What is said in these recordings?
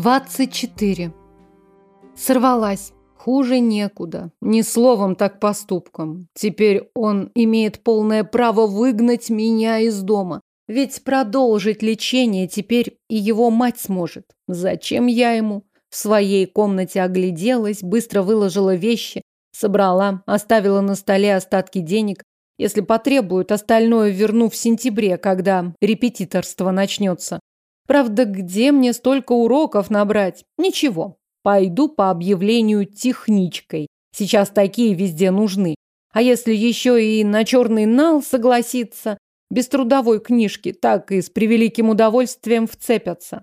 24. Сорвалась. Хуже некуда. Ни словом, так поступком. Теперь он имеет полное право выгнать меня из дома. Ведь продолжить лечение теперь и его мать сможет. Зачем я ему? В своей комнате огляделась, быстро выложила вещи, собрала, оставила на столе остатки денег. Если потребуют, остальное верну в сентябре, когда репетиторство начнется. Правда, где мне столько уроков набрать? Ничего. Пойду по объявлению техничкой. Сейчас такие везде нужны. А если еще и на черный нал согласиться, без трудовой книжки, так и с превеликим удовольствием вцепятся.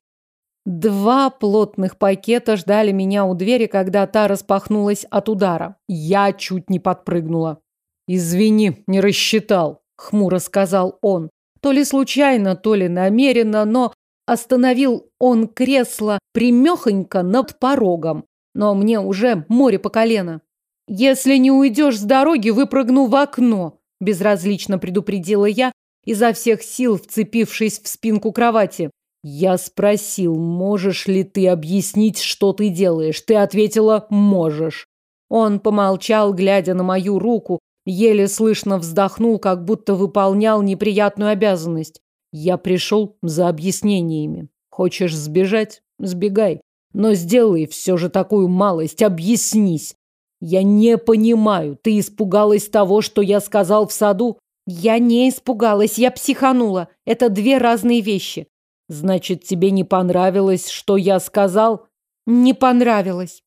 Два плотных пакета ждали меня у двери, когда та распахнулась от удара. Я чуть не подпрыгнула. «Извини, не рассчитал», — хмуро сказал он. То ли случайно, то ли намеренно, но Остановил он кресло примехонько над порогом. Но мне уже море по колено. «Если не уйдешь с дороги, выпрыгну в окно», – безразлично предупредила я, изо всех сил вцепившись в спинку кровати. «Я спросил, можешь ли ты объяснить, что ты делаешь?» Ты ответила «можешь». Он помолчал, глядя на мою руку, еле слышно вздохнул, как будто выполнял неприятную обязанность. Я пришел за объяснениями. Хочешь сбежать? Сбегай. Но сделай все же такую малость, объяснись. Я не понимаю, ты испугалась того, что я сказал в саду? Я не испугалась, я психанула. Это две разные вещи. Значит, тебе не понравилось, что я сказал? Не понравилось.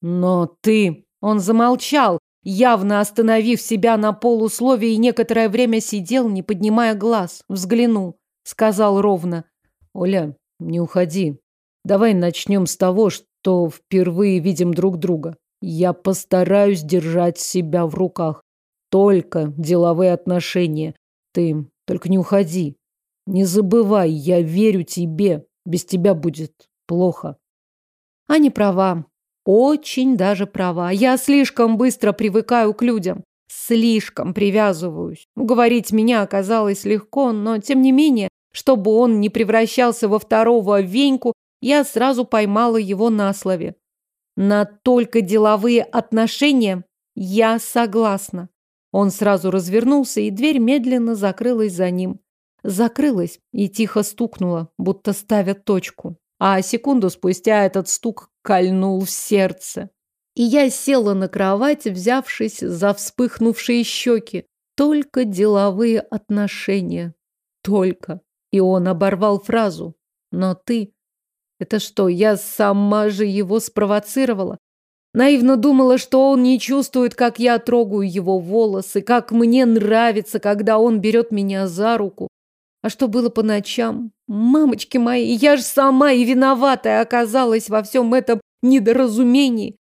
Но ты... Он замолчал, явно остановив себя на полусловие и некоторое время сидел, не поднимая глаз, взглянул сказал ровно. Оля, не уходи. Давай начнем с того, что впервые видим друг друга. Я постараюсь держать себя в руках. Только деловые отношения. Ты только не уходи. Не забывай, я верю тебе. Без тебя будет плохо. Аня права. Очень даже права. Я слишком быстро привыкаю к людям. Слишком привязываюсь. Уговорить меня оказалось легко, но тем не менее чтобы он не превращался во второго Веньку, я сразу поймала его на слове. На только деловые отношения я согласна. Он сразу развернулся, и дверь медленно закрылась за ним. Закрылась и тихо стукнула, будто ставя точку. А секунду спустя этот стук кольнул в сердце. И я села на кровать, взявшись за вспыхнувшие щеки. Только деловые отношения. Только. И он оборвал фразу. Но ты... Это что, я сама же его спровоцировала? Наивно думала, что он не чувствует, как я трогаю его волосы, как мне нравится, когда он берет меня за руку. А что было по ночам? Мамочки мои, я же сама и виноватая оказалась во всем этом недоразумении.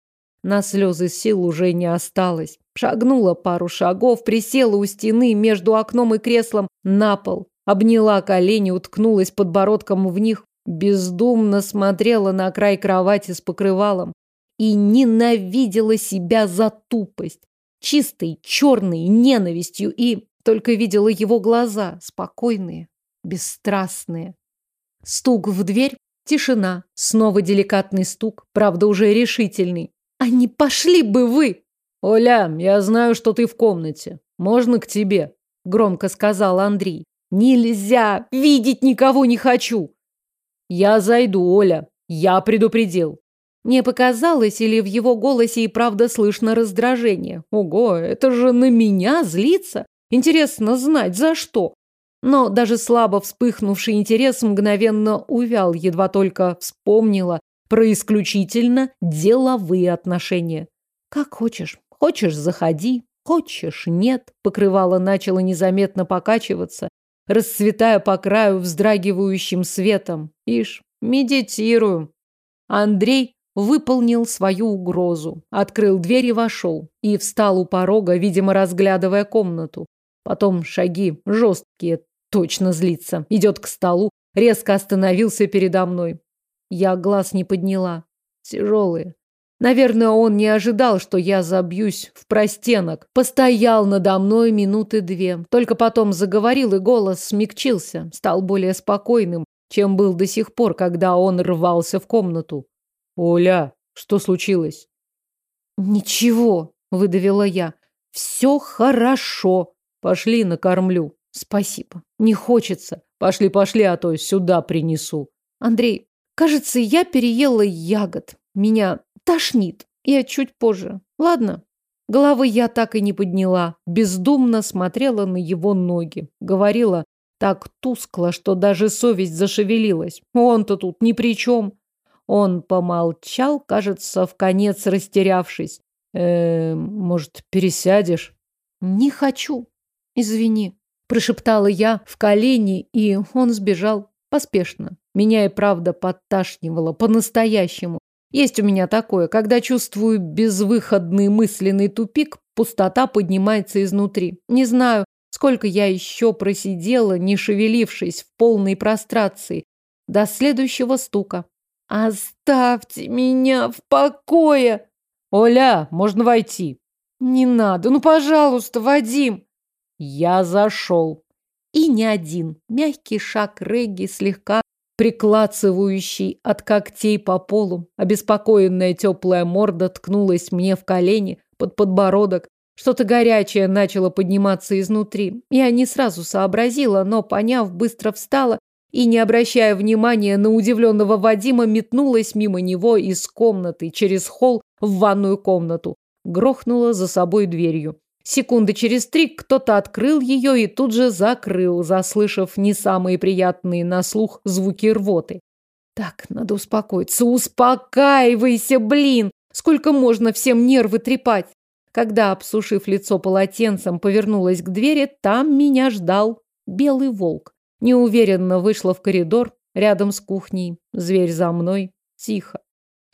На слезы сил уже не осталось. Шагнула пару шагов, присела у стены между окном и креслом на пол. Обняла колени, уткнулась подбородком в них, бездумно смотрела на край кровати с покрывалом и ненавидела себя за тупость, чистой, черной ненавистью, и только видела его глаза, спокойные, бесстрастные. Стук в дверь, тишина, снова деликатный стук, правда уже решительный. «А не пошли бы вы!» «Оля, я знаю, что ты в комнате. Можно к тебе?» Громко сказал Андрей. Нельзя! Видеть никого не хочу! Я зайду, Оля. Я предупредил. Мне показалось, или в его голосе и правда слышно раздражение. Ого, это же на меня злится? Интересно знать, за что? Но даже слабо вспыхнувший интерес мгновенно увял, едва только вспомнила про исключительно деловые отношения. Как хочешь. Хочешь, заходи. Хочешь, нет. Покрывало начало незаметно покачиваться расцветая по краю вздрагивающим светом. Ишь, медитирую. Андрей выполнил свою угрозу, открыл дверь и вошел, и встал у порога, видимо, разглядывая комнату. Потом шаги жесткие, точно злится, идет к столу, резко остановился передо мной. Я глаз не подняла. Тяжелые, Наверное, он не ожидал, что я забьюсь в простенок. Постоял надо мной минуты две. Только потом заговорил, и голос смягчился, стал более спокойным. чем был до сих пор, когда он рвался в комнату. «Оля, что случилось?» «Ничего», — выдавила я. «Все хорошо. Пошли, накормлю». «Спасибо. Не хочется. Пошли, пошли, а то сюда принесу». «Андрей, кажется, я переела ягод. Меня тошнит. Я чуть позже. Ладно?» Головы я так и не подняла, бездумно смотрела на его ноги. Говорила так тускло, что даже совесть зашевелилась. Он-то тут ни при чем. Он помолчал, кажется, в конец растерявшись. «Э, может, пересядешь?» «Не хочу. Извини», – прошептала я в колени, и он сбежал поспешно. Меня и правда подташнивало по-настоящему. Есть у меня такое, когда чувствую безвыходный мысленный тупик, пустота поднимается изнутри. Не знаю, сколько я еще просидела, не шевелившись в полной прострации, до следующего стука. «Оставьте меня в покое!» «Оля, можно войти?» «Не надо, ну, пожалуйста, Вадим!» Я зашел. И не один. Мягкий шаг Регги слегка приклацывающий от когтей по полу. Обеспокоенная теплая морда ткнулась мне в колени, под подбородок. Что-то горячее начало подниматься изнутри. Я не сразу сообразила, но, поняв, быстро встала и, не обращая внимания на удивленного Вадима, метнулась мимо него из комнаты через холл в ванную комнату. Грохнула за собой дверью. Секунды через три кто-то открыл ее и тут же закрыл, заслышав не самые приятные на слух звуки рвоты. Так, надо успокоиться. Успокаивайся, блин! Сколько можно всем нервы трепать? Когда, обсушив лицо полотенцем, повернулась к двери, там меня ждал белый волк. Неуверенно вышла в коридор, рядом с кухней. Зверь за мной. Тихо.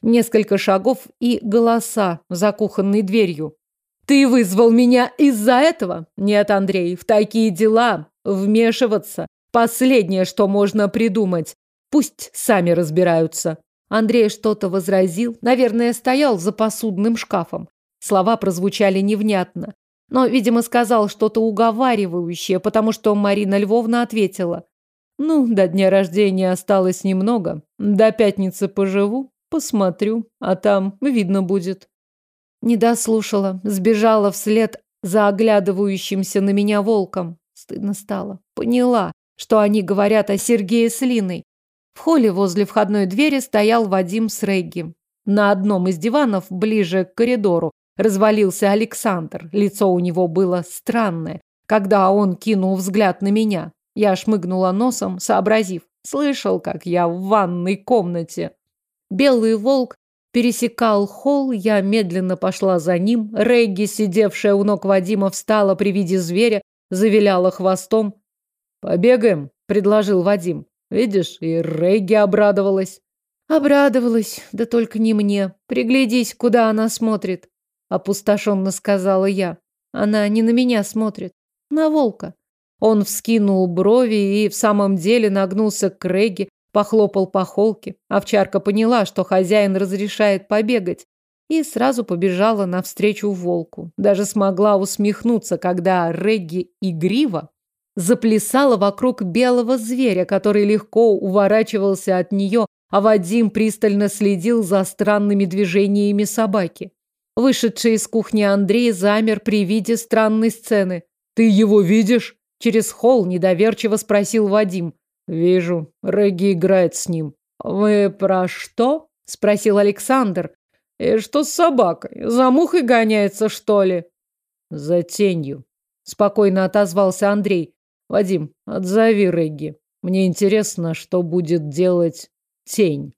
Несколько шагов и голоса за кухонной дверью. Ты вызвал меня из-за этого? Нет, Андрей, в такие дела вмешиваться последнее, что можно придумать. Пусть сами разбираются. Андрей что-то возразил, наверное, стоял за посудным шкафом. Слова прозвучали невнятно. Но, видимо, сказал что-то уговаривающее, потому что Марина Львовна ответила. «Ну, до дня рождения осталось немного. До пятницы поживу, посмотрю, а там видно будет». Не дослушала, сбежала вслед за оглядывающимся на меня волком. Стыдно стало. Поняла, что они говорят о Сергее с Линой. В холле возле входной двери стоял Вадим с Регги. На одном из диванов, ближе к коридору, развалился Александр. Лицо у него было странное, когда он кинул взгляд на меня. Я шмыгнула носом, сообразив. Слышал, как я в ванной комнате. Белый волк пересекал холл, я медленно пошла за ним. Регги, сидевшая у ног Вадима, встала при виде зверя, завиляла хвостом. «Побегаем», — предложил Вадим. «Видишь, и Регги обрадовалась». «Обрадовалась, да только не мне. Приглядись, куда она смотрит», — опустошенно сказала я. «Она не на меня смотрит, на волка». Он вскинул брови и в самом деле нагнулся к Регги, Похлопал по холке. Овчарка поняла, что хозяин разрешает побегать, и сразу побежала навстречу волку. Даже смогла усмехнуться, когда Регги игриво заплясала вокруг белого зверя, который легко уворачивался от нее, а Вадим пристально следил за странными движениями собаки. Вышедший из кухни Андрей замер при виде странной сцены. «Ты его видишь?» Через холл недоверчиво спросил Вадим. Вижу, Регги играет с ним. Вы про что? Спросил Александр. И что с собакой? За мухой гоняется, что ли? За тенью. Спокойно отозвался Андрей. Вадим, отзови Регги. Мне интересно, что будет делать тень.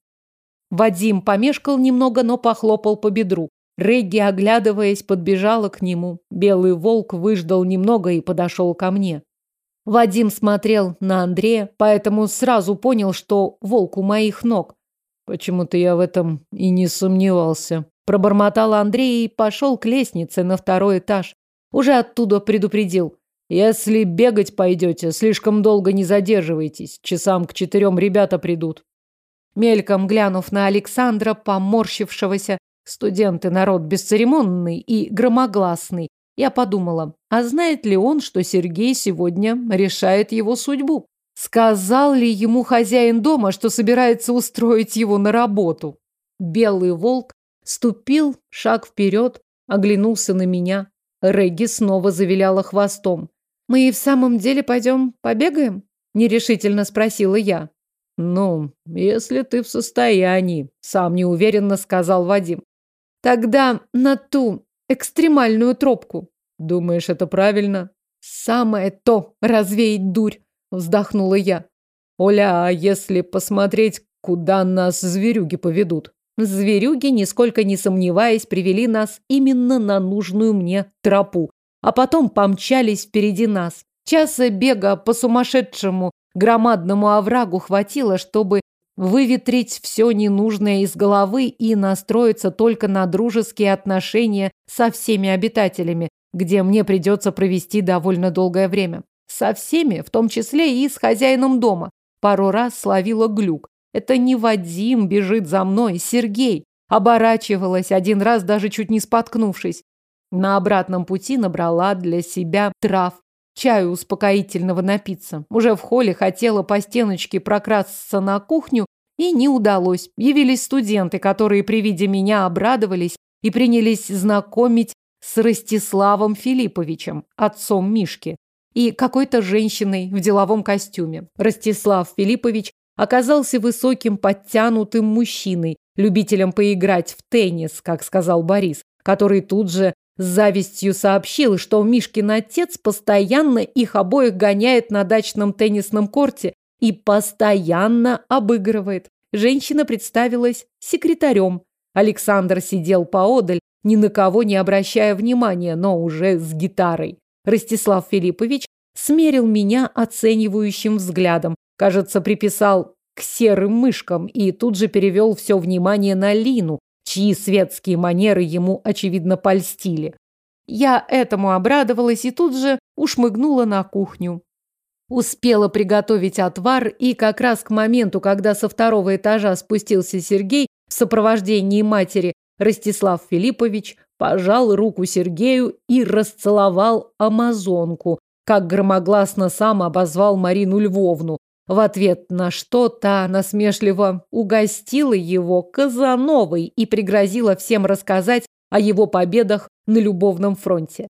Вадим помешкал немного, но похлопал по бедру. Регги, оглядываясь, подбежала к нему. Белый волк выждал немного и подошел ко мне. Вадим смотрел на Андрея, поэтому сразу понял, что волк у моих ног. Почему-то я в этом и не сомневался. Пробормотал Андрей и пошел к лестнице на второй этаж. Уже оттуда предупредил. Если бегать пойдете, слишком долго не задерживайтесь. Часам к четырем ребята придут. Мельком глянув на Александра, поморщившегося, студенты народ бесцеремонный и громогласный, я подумала, а знает ли он, что Сергей сегодня решает его судьбу? Сказал ли ему хозяин дома, что собирается устроить его на работу? Белый волк ступил шаг вперед, оглянулся на меня. Регги снова завиляла хвостом. «Мы и в самом деле пойдем побегаем?» – нерешительно спросила я. «Ну, если ты в состоянии», – сам неуверенно сказал Вадим. «Тогда на ту экстремальную тропку». «Думаешь, это правильно?» «Самое то развеять дурь», – вздохнула я. «Оля, а если посмотреть, куда нас зверюги поведут?» Зверюги, нисколько не сомневаясь, привели нас именно на нужную мне тропу, а потом помчались впереди нас. Часа бега по сумасшедшему громадному оврагу хватило, чтобы выветрить все ненужное из головы и настроиться только на дружеские отношения со всеми обитателями, где мне придется провести довольно долгое время. Со всеми, в том числе и с хозяином дома. Пару раз словила глюк. Это не Вадим бежит за мной, Сергей. Оборачивалась один раз, даже чуть не споткнувшись. На обратном пути набрала для себя трав, чаю успокоительного напиться. Уже в холле хотела по стеночке прокрасться на кухню, и не удалось. Явились студенты, которые при виде меня обрадовались и принялись знакомить с Ростиславом Филипповичем, отцом Мишки, и какой-то женщиной в деловом костюме. Ростислав Филиппович оказался высоким, подтянутым мужчиной, любителем поиграть в теннис, как сказал Борис, который тут же с завистью сообщил, что Мишкин отец постоянно их обоих гоняет на дачном теннисном корте и постоянно обыгрывает. Женщина представилась секретарем. Александр сидел поодаль, ни на кого не обращая внимания, но уже с гитарой. Ростислав Филиппович смерил меня оценивающим взглядом, Кажется, приписал к серым мышкам и тут же перевел все внимание на Лину, чьи светские манеры ему, очевидно, польстили. Я этому обрадовалась и тут же ушмыгнула на кухню. Успела приготовить отвар, и как раз к моменту, когда со второго этажа спустился Сергей в сопровождении матери, Ростислав Филиппович пожал руку Сергею и расцеловал амазонку, как громогласно сам обозвал Марину Львовну, в ответ на что та насмешливо угостила его Казановой и пригрозила всем рассказать о его победах на любовном фронте.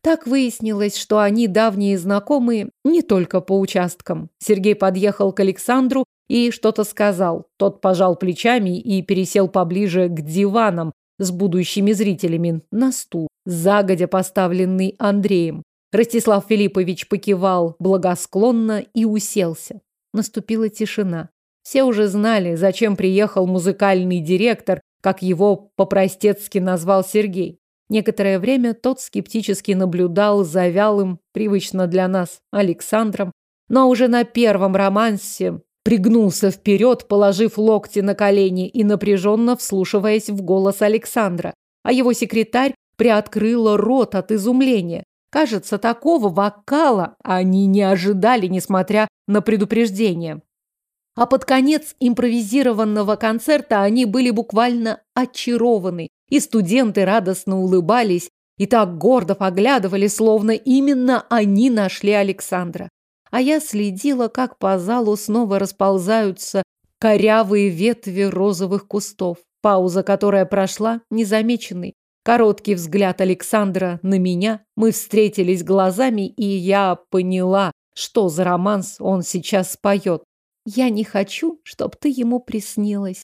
Так выяснилось, что они давние знакомые не только по участкам. Сергей подъехал к Александру и что-то сказал. Тот пожал плечами и пересел поближе к диванам с будущими зрителями на стул, загодя поставленный Андреем. Ростислав Филиппович покивал благосклонно и уселся. Наступила тишина. Все уже знали, зачем приехал музыкальный директор, как его по-простецки назвал Сергей. Некоторое время тот скептически наблюдал за вялым, привычно для нас, Александром, но уже на первом романсе пригнулся вперед, положив локти на колени и напряженно вслушиваясь в голос Александра. А его секретарь приоткрыла рот от изумления. Кажется, такого вокала они не ожидали, несмотря на предупреждение. А под конец импровизированного концерта они были буквально очарованы, и студенты радостно улыбались и так гордо поглядывали, словно именно они нашли Александра. А я следила, как по залу снова расползаются корявые ветви розовых кустов, пауза, которая прошла незамеченной. Короткий взгляд Александра на меня, мы встретились глазами, и я поняла, что за романс он сейчас споет. Я не хочу, чтоб ты ему приснилась.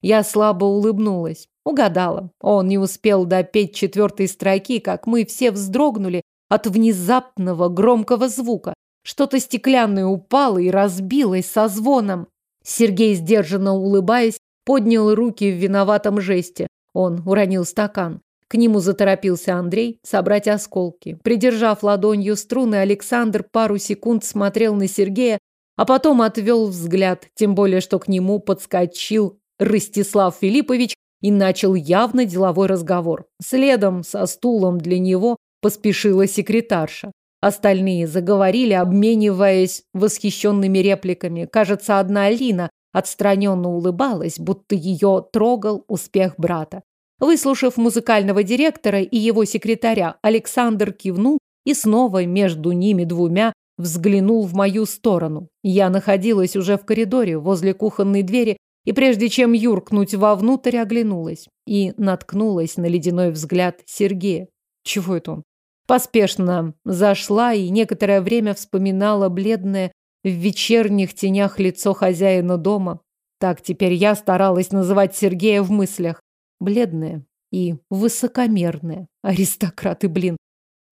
Я слабо улыбнулась. Угадала. Он не успел допеть четвертой строки, как мы все вздрогнули от внезапного громкого звука. Что-то стеклянное упало и разбилось со звоном. Сергей, сдержанно улыбаясь, поднял руки в виноватом жесте. Он уронил стакан. К нему заторопился Андрей собрать осколки. Придержав ладонью струны, Александр пару секунд смотрел на Сергея, а потом отвел взгляд, тем более, что к нему подскочил Ростислав Филиппович и начал явно деловой разговор. Следом со стулом для него поспешила секретарша. Остальные заговорили, обмениваясь восхищенными репликами. Кажется, одна Алина отстраненно улыбалась, будто ее трогал успех брата. Выслушав музыкального директора и его секретаря, Александр кивнул, и снова между ними двумя взглянул в мою сторону. Я находилась уже в коридоре, возле кухонной двери, и прежде чем юркнуть вовнутрь, оглянулась и наткнулась на ледяной взгляд Сергея. Чего это он? Поспешно зашла и некоторое время вспоминала бледное в вечерних тенях лицо хозяина дома. Так теперь я старалась называть Сергея в мыслях. Бледное и высокомерное. Аристократы, блин.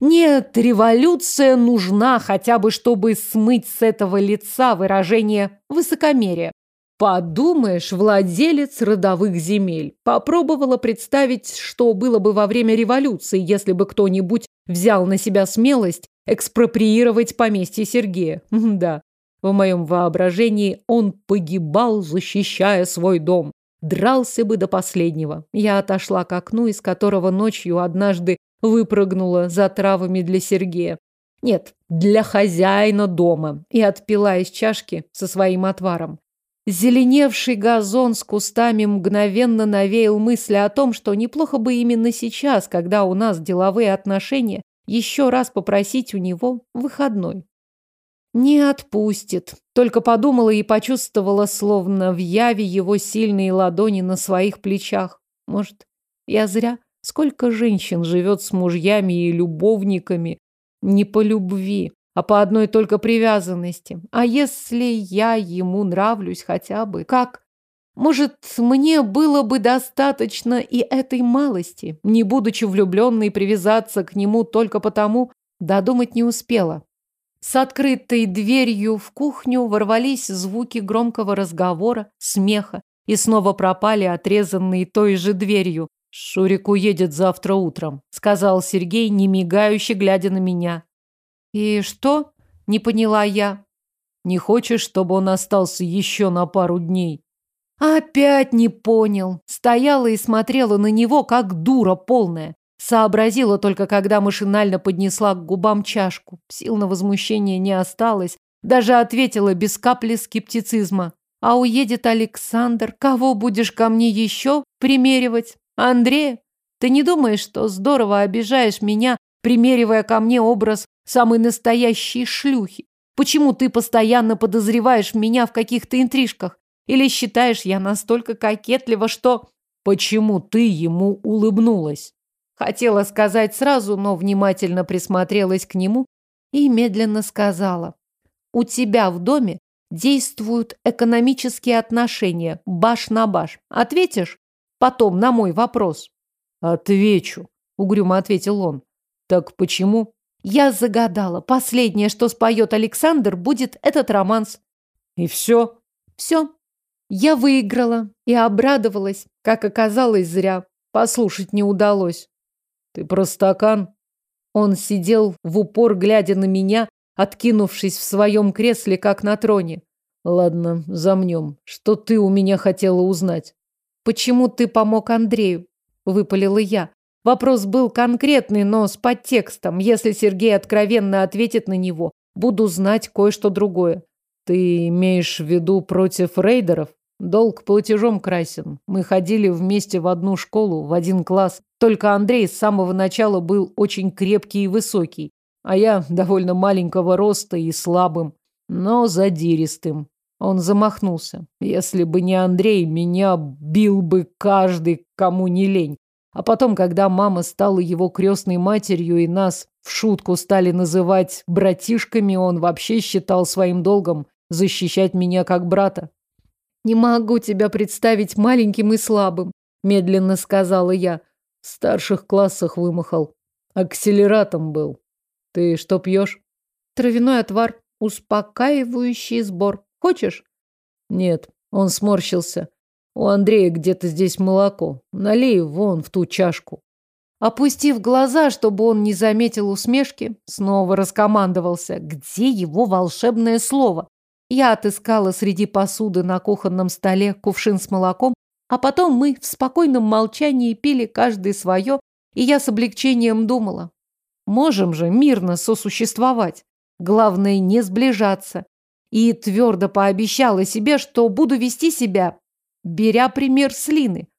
Нет, революция нужна хотя бы, чтобы смыть с этого лица выражение высокомерия. Подумаешь, владелец родовых земель. Попробовала представить, что было бы во время революции, если бы кто-нибудь взял на себя смелость экспроприировать поместье Сергея. Да, в моем воображении он погибал, защищая свой дом. Дрался бы до последнего. Я отошла к окну, из которого ночью однажды выпрыгнула за травами для Сергея. Нет, для хозяина дома. И отпила из чашки со своим отваром. Зеленевший газон с кустами мгновенно навеял мысли о том, что неплохо бы именно сейчас, когда у нас деловые отношения, еще раз попросить у него выходной. Не отпустит. Только подумала и почувствовала, словно в яве его сильные ладони на своих плечах. Может, я зря? Сколько женщин живет с мужьями и любовниками не по любви, а по одной только привязанности. А если я ему нравлюсь хотя бы, как? Может, мне было бы достаточно и этой малости, не будучи влюбленной, привязаться к нему только потому, додумать не успела. С открытой дверью в кухню ворвались звуки громкого разговора, смеха, и снова пропали отрезанные той же дверью. «Шурик уедет завтра утром», — сказал Сергей, не мигающе глядя на меня. «И что?» – не поняла я. «Не хочешь, чтобы он остался еще на пару дней?» Опять не понял. Стояла и смотрела на него, как дура полная. Сообразила только, когда машинально поднесла к губам чашку. Сил на возмущение не осталось. Даже ответила без капли скептицизма. А уедет Александр, кого будешь ко мне еще примеривать? Андрея? Ты не думаешь, что здорово обижаешь меня, примеривая ко мне образ самой настоящей шлюхи. Почему ты постоянно подозреваешь меня в каких-то интрижках? Или считаешь я настолько кокетлива, что... Почему ты ему улыбнулась? Хотела сказать сразу, но внимательно присмотрелась к нему и медленно сказала. У тебя в доме действуют экономические отношения, баш на баш. Ответишь? Потом на мой вопрос. Отвечу, угрюмо ответил он. Так почему? Я загадала. Последнее, что споет Александр, будет этот романс. И все? Все. Я выиграла и обрадовалась. Как оказалось, зря. Послушать не удалось. Ты про стакан? Он сидел в упор, глядя на меня, откинувшись в своем кресле, как на троне. Ладно, замнем. Что ты у меня хотела узнать? Почему ты помог Андрею? Выпалила я. Вопрос был конкретный, но с подтекстом. Если Сергей откровенно ответит на него, буду знать кое-что другое. Ты имеешь в виду против рейдеров? Долг платежом красен. Мы ходили вместе в одну школу, в один класс. Только Андрей с самого начала был очень крепкий и высокий, а я довольно маленького роста и слабым, но задиристым. Он замахнулся. Если бы не Андрей, меня бил бы каждый, кому не лень. А потом, когда мама стала его крестной матерью и нас в шутку стали называть братишками, он вообще считал своим долгом защищать меня как брата. «Не могу тебя представить маленьким и слабым», – медленно сказала я. В старших классах вымахал. Акселератом был. Ты что пьешь? Травяной отвар. Успокаивающий сбор. Хочешь? Нет. Он сморщился. У Андрея где-то здесь молоко. Налей вон в ту чашку. Опустив глаза, чтобы он не заметил усмешки, снова раскомандовался. Где его волшебное слово? Я отыскала среди посуды на кухонном столе кувшин с молоком, а потом мы в спокойном молчании пили каждый свое, и я с облегчением думала. Можем же мирно сосуществовать. Главное, не сближаться. И твердо пообещала себе, что буду вести себя беря пример с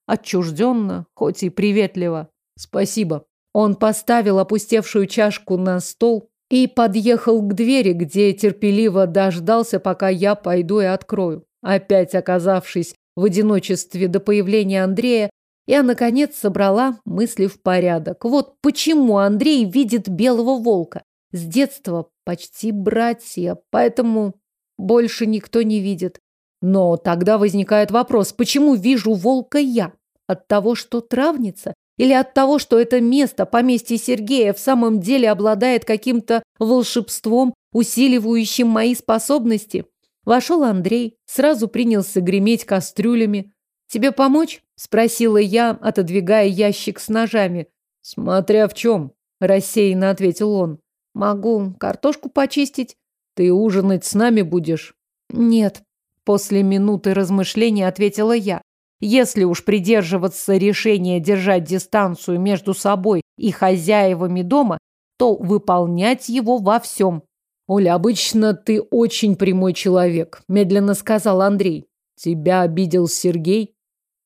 отчужденно, хоть и приветливо. Спасибо. Он поставил опустевшую чашку на стол, и подъехал к двери, где терпеливо дождался, пока я пойду и открою. Опять оказавшись в одиночестве до появления Андрея, я, наконец, собрала мысли в порядок. Вот почему Андрей видит белого волка. С детства почти братья, поэтому больше никто не видит. Но тогда возникает вопрос, почему вижу волка я? От того, что травница? Или от того, что это место, поместье Сергея, в самом деле обладает каким-то волшебством, усиливающим мои способности? Вошел Андрей, сразу принялся греметь кастрюлями. «Тебе помочь?» – спросила я, отодвигая ящик с ножами. «Смотря в чем», – рассеянно ответил он. «Могу картошку почистить». «Ты ужинать с нами будешь?» «Нет», – после минуты размышления ответила я. Если уж придерживаться решения держать дистанцию между собой и хозяевами дома, то выполнять его во всем. «Оля, обычно ты очень прямой человек», – медленно сказал Андрей. «Тебя обидел Сергей?»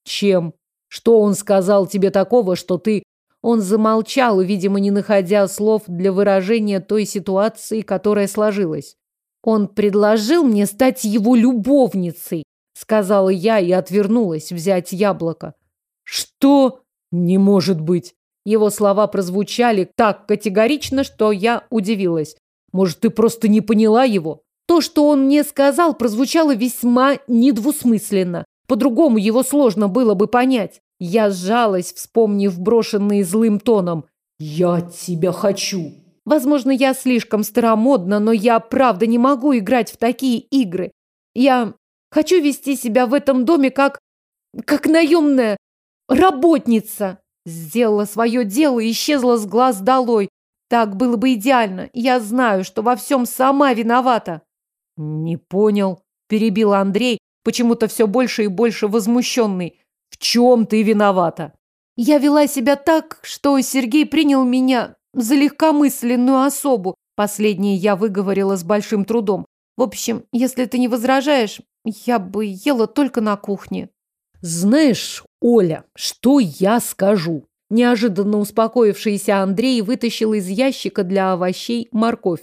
«Чем? Что он сказал тебе такого, что ты...» Он замолчал, видимо, не находя слов для выражения той ситуации, которая сложилась. Он предложил мне стать его любовницей сказала я и отвернулась взять яблоко. Что? Не может быть. Его слова прозвучали так категорично, что я удивилась. Может, ты просто не поняла его? То, что он мне сказал, прозвучало весьма недвусмысленно. По-другому его сложно было бы понять. Я сжалась, вспомнив брошенные злым тоном. «Я тебя хочу!» Возможно, я слишком старомодна, но я правда не могу играть в такие игры. Я Хочу вести себя в этом доме как... как наемная работница. Сделала свое дело и исчезла с глаз долой. Так было бы идеально. Я знаю, что во всем сама виновата. Не понял, перебил Андрей, почему-то все больше и больше возмущенный. В чем ты виновата? Я вела себя так, что Сергей принял меня за легкомысленную особу. Последнее я выговорила с большим трудом. В общем, если ты не возражаешь, я бы ела только на кухне. Знаешь, Оля, что я скажу? Неожиданно успокоившийся Андрей вытащил из ящика для овощей морковь.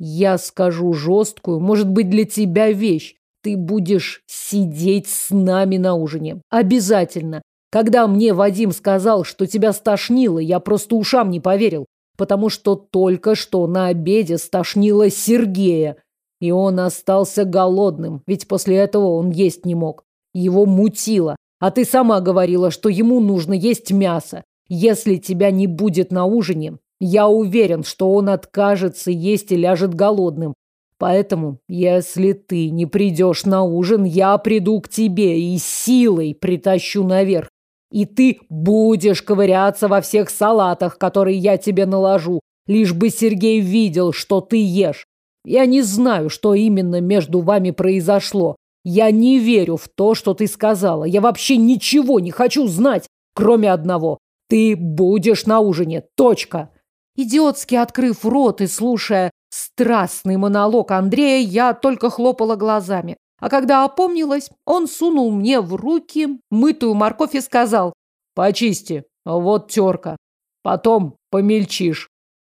Я скажу жесткую, может быть, для тебя вещь. Ты будешь сидеть с нами на ужине. Обязательно. Когда мне Вадим сказал, что тебя стошнило, я просто ушам не поверил, потому что только что на обеде стошнило Сергея. И он остался голодным, ведь после этого он есть не мог. Его мутило. А ты сама говорила, что ему нужно есть мясо. Если тебя не будет на ужине, я уверен, что он откажется есть и ляжет голодным. Поэтому, если ты не придешь на ужин, я приду к тебе и силой притащу наверх. И ты будешь ковыряться во всех салатах, которые я тебе наложу, лишь бы Сергей видел, что ты ешь. Я не знаю, что именно между вами произошло. Я не верю в то, что ты сказала. Я вообще ничего не хочу знать, кроме одного. Ты будешь на ужине. Точка. Идиотски открыв рот и слушая страстный монолог Андрея, я только хлопала глазами. А когда опомнилась, он сунул мне в руки мытую морковь и сказал «Почисти, вот терка. Потом помельчишь».